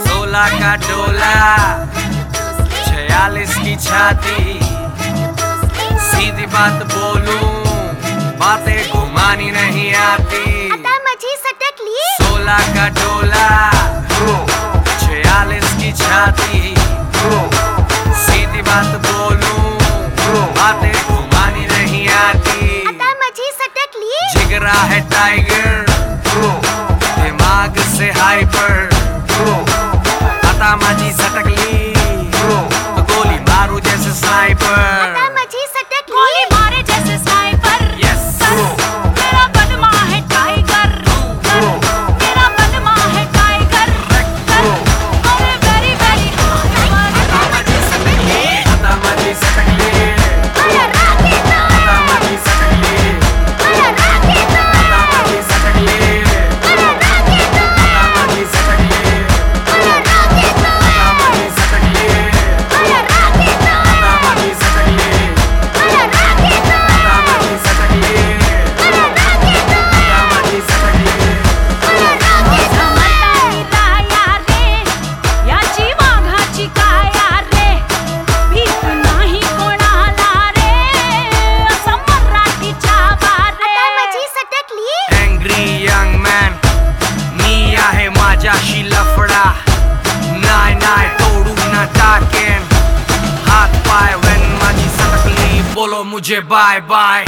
सोलह का डोला छियालीस की छाती। बात बोलूँ बातें को मानी नहीं आती। सोलह का डोला छियालीस की छाती। बोलो मुझे बाय बाय